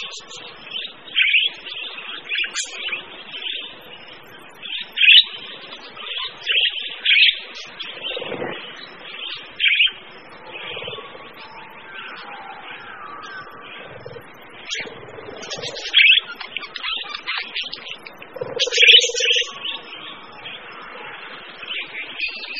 Jesus' name.